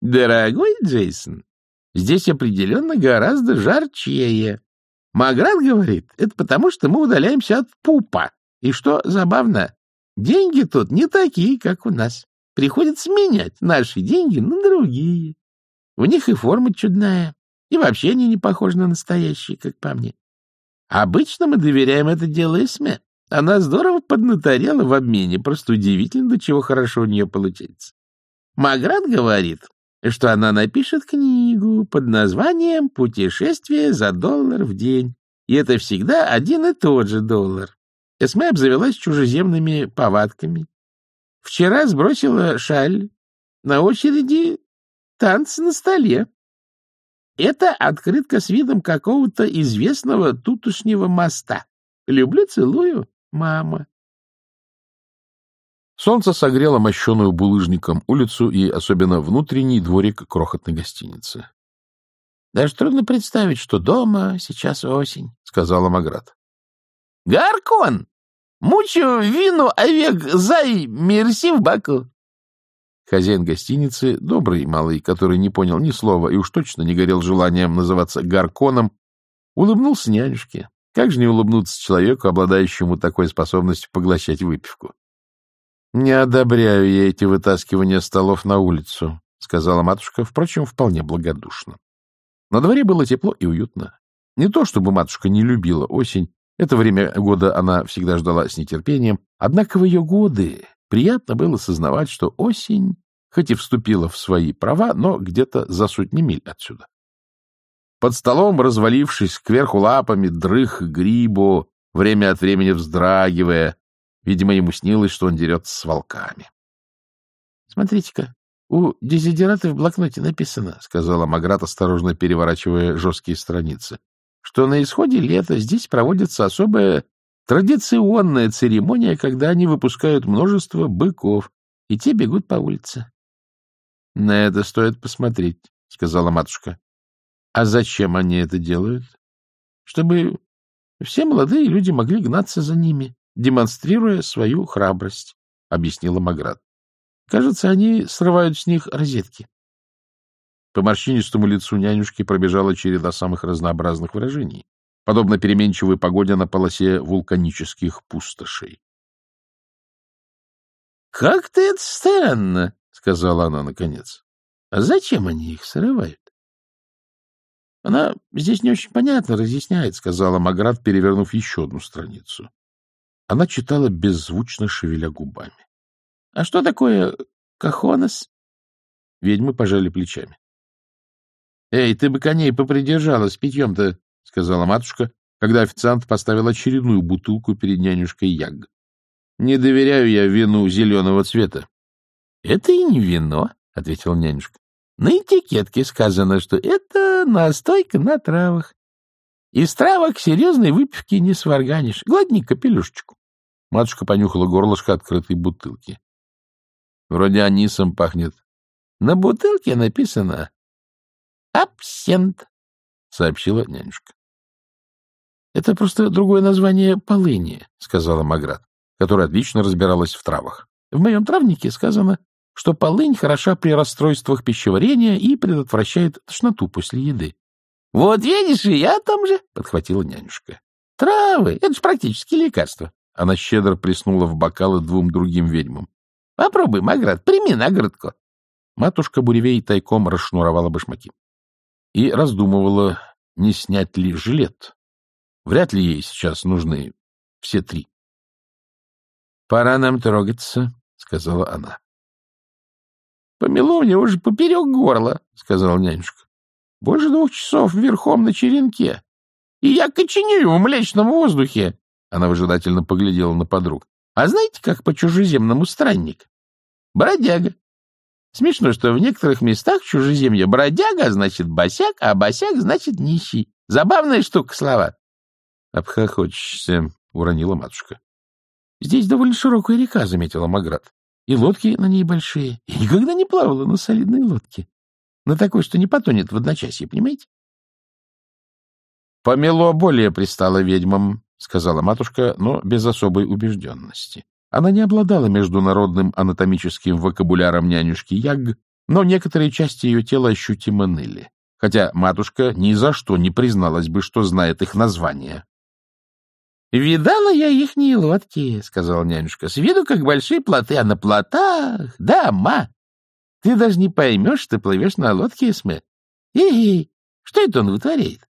— Дорогой Джейсон, здесь определенно гораздо жарчее. Маград говорит, это потому, что мы удаляемся от пупа. И что забавно, деньги тут не такие, как у нас. Приходится менять наши деньги на другие. У них и форма чудная, и вообще они не похожи на настоящие, как по мне. Обычно мы доверяем это дело Эсме. Она здорово поднаторела в обмене, просто удивительно, до чего хорошо у нее получается. Маград говорит, что она напишет книгу под названием «Путешествие за доллар в день». И это всегда один и тот же доллар. Эсме обзавелась чужеземными повадками. Вчера сбросила шаль. На очереди танцы на столе. Это открытка с видом какого-то известного тутушнего моста. Люблю, целую, мама. Солнце согрело мощеную булыжником улицу и особенно внутренний дворик крохотной гостиницы. — Даже трудно представить, что дома сейчас осень, — сказала Маград. — Гаркон! Мучу вину овек зай мерси в баку. Хозяин гостиницы, добрый малый, который не понял ни слова и уж точно не горел желанием называться Гарконом, улыбнулся нянюшке. Как же не улыбнуться человеку, обладающему такой способностью поглощать выпивку? Не одобряю я эти вытаскивания столов на улицу, — сказала матушка, впрочем, вполне благодушно. На дворе было тепло и уютно. Не то, чтобы матушка не любила осень, это время года она всегда ждала с нетерпением, однако в ее годы приятно было сознавать, что осень, хоть и вступила в свои права, но где-то за сотни миль отсюда. Под столом, развалившись кверху лапами, дрых Грибо, время от времени вздрагивая, Видимо, ему снилось, что он дерется с волками. — Смотрите-ка, у дезидерата в блокноте написано, — сказала Маград, осторожно переворачивая жесткие страницы, — что на исходе лета здесь проводится особая традиционная церемония, когда они выпускают множество быков, и те бегут по улице. — На это стоит посмотреть, — сказала матушка. — А зачем они это делают? — Чтобы все молодые люди могли гнаться за ними демонстрируя свою храбрость, — объяснила Маград. — Кажется, они срывают с них розетки. По морщинистому лицу нянюшки пробежала череда самых разнообразных выражений, подобно переменчивой погоде на полосе вулканических пустошей. — Как ты это странно, — сказала она наконец. — А зачем они их срывают? — Она здесь не очень понятно разъясняет, — сказала Маград, перевернув еще одну страницу. Она читала беззвучно, шевеля губами. — А что такое кахонос? Ведьмы пожали плечами. — Эй, ты бы коней попридержала с питьем-то, — сказала матушка, когда официант поставил очередную бутылку перед нянюшкой Яг. — Не доверяю я вину зеленого цвета. — Это и не вино, — ответил нянюшка. — На этикетке сказано, что это настойка на травах. Из травок серьезной выпивки не сварганишь. Гладни капелюшечку. Матушка понюхала горлышко открытой бутылки. Вроде анисом пахнет. На бутылке написано «Абсент», — сообщила нянюшка. — Это просто другое название полыни, — сказала Маград, которая отлично разбиралась в травах. В моем травнике сказано, что полынь хороша при расстройствах пищеварения и предотвращает тошноту после еды. — Вот видишь, и я там же, — подхватила нянюшка. — Травы — это же практически лекарство. Она щедро плеснула в бокалы двум другим ведьмам. — Попробуй, Маград, прими наградку. Матушка Буревей тайком расшнуровала башмаки и раздумывала, не снять ли жилет. Вряд ли ей сейчас нужны все три. — Пора нам трогаться, — сказала она. — Помело мне уже поперек горла, — сказала нянюшка. — Больше двух часов верхом на черенке. И я коченею в млечном воздухе. Она выжидательно поглядела на подруг. — А знаете, как по-чужеземному странник? Бродяга. Смешно, что в некоторых местах чужеземья бродяга значит босяк, а босяк значит нищий. Забавная штука слова. — Обхохочешься, — уронила матушка. — Здесь довольно широкая река, — заметила Маград. — И лодки на ней большие. Я никогда не плавала на солидной лодке. На такой, что не потонет в одночасье, понимаете? Помело более пристало ведьмам, — сказала матушка, но без особой убежденности. Она не обладала международным анатомическим вокабуляром нянюшки Яг, но некоторые части ее тела ощутимо ныли, хотя матушка ни за что не призналась бы, что знает их название. — Видала я ихние лодки, — сказала нянюшка, — с виду как большие плоты, а на плотах — дома. Ты даже не поймешь, что плывешь на лодке, Эсме. Эй, что это он вытворяет?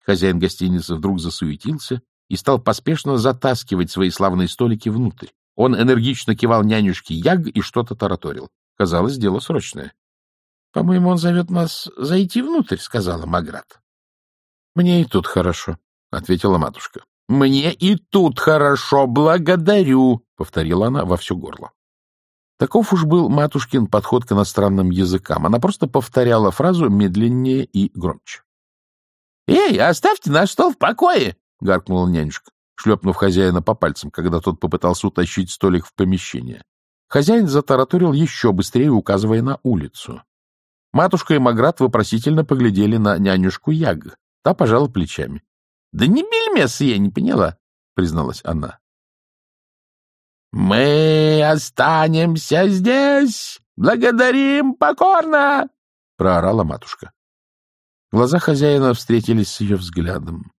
Хозяин гостиницы вдруг засуетился и стал поспешно затаскивать свои славные столики внутрь. Он энергично кивал нянюшке Яг и что-то тараторил. Казалось, дело срочное. — По-моему, он зовет нас зайти внутрь, — сказала Маград. — Мне и тут хорошо, — ответила матушка. — Мне и тут хорошо, благодарю, — повторила она во все горло. Таков уж был матушкин подход к иностранным языкам. Она просто повторяла фразу медленнее и громче. — Эй, оставьте наш стол в покое! — гаркнула нянюшка, шлепнув хозяина по пальцам, когда тот попытался утащить столик в помещение. Хозяин затараторил еще быстрее, указывая на улицу. Матушка и Маград вопросительно поглядели на нянюшку Яг. Та пожала плечами. — Да не бельмес я не поняла, — призналась она. «Мы останемся здесь! Благодарим покорно!» — проорала матушка. Глаза хозяина встретились с ее взглядом.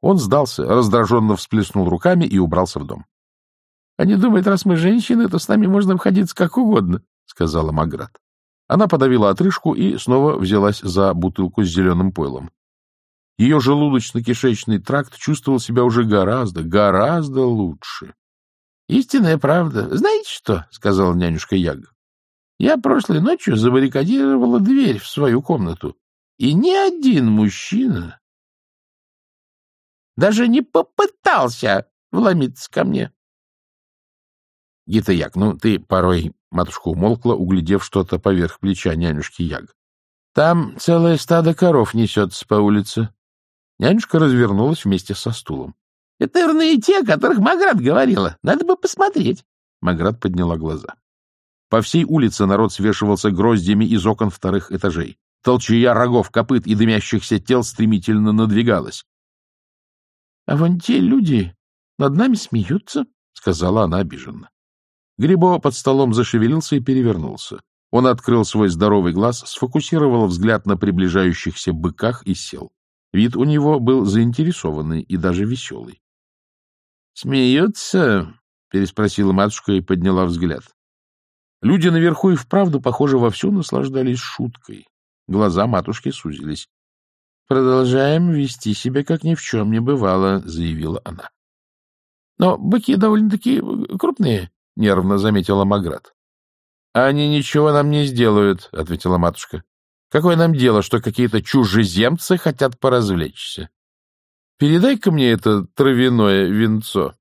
Он сдался, раздраженно всплеснул руками и убрался в дом. — Они думают, раз мы женщины, то с нами можно обходиться как угодно, — сказала Маград. Она подавила отрыжку и снова взялась за бутылку с зеленым пойлом. Ее желудочно-кишечный тракт чувствовал себя уже гораздо, гораздо лучше. Истинная правда. Знаете что? — сказала нянюшка Яг. Я прошлой ночью забаррикадировала дверь в свою комнату, и ни один мужчина даже не попытался вломиться ко мне. Гита Яг, ну ты порой... Матушка умолкла, углядев что-то поверх плеча нянюшки Яг. Там целое стадо коров несется по улице. Нянюшка развернулась вместе со стулом. Это, наверное, те, о которых Маград говорила. Надо бы посмотреть. Маград подняла глаза. По всей улице народ свешивался гроздьями из окон вторых этажей. Толчая рогов, копыт и дымящихся тел стремительно надвигалась. — А вон те люди над нами смеются, — сказала она обиженно. Грибо под столом зашевелился и перевернулся. Он открыл свой здоровый глаз, сфокусировал взгляд на приближающихся быках и сел. Вид у него был заинтересованный и даже веселый. «Смеются?» — переспросила матушка и подняла взгляд. Люди наверху и вправду, похоже, вовсю наслаждались шуткой. Глаза матушки сузились. «Продолжаем вести себя, как ни в чем не бывало», — заявила она. «Но быки довольно-таки крупные», — нервно заметила Маград. «Они ничего нам не сделают», — ответила матушка. «Какое нам дело, что какие-то чужеземцы хотят поразвлечься?» Передай-ка мне это травяное венцо.